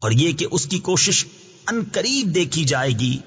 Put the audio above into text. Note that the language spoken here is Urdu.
اور یہ کہ اس کی کوشش ان قریب دیکھی جائے گی۔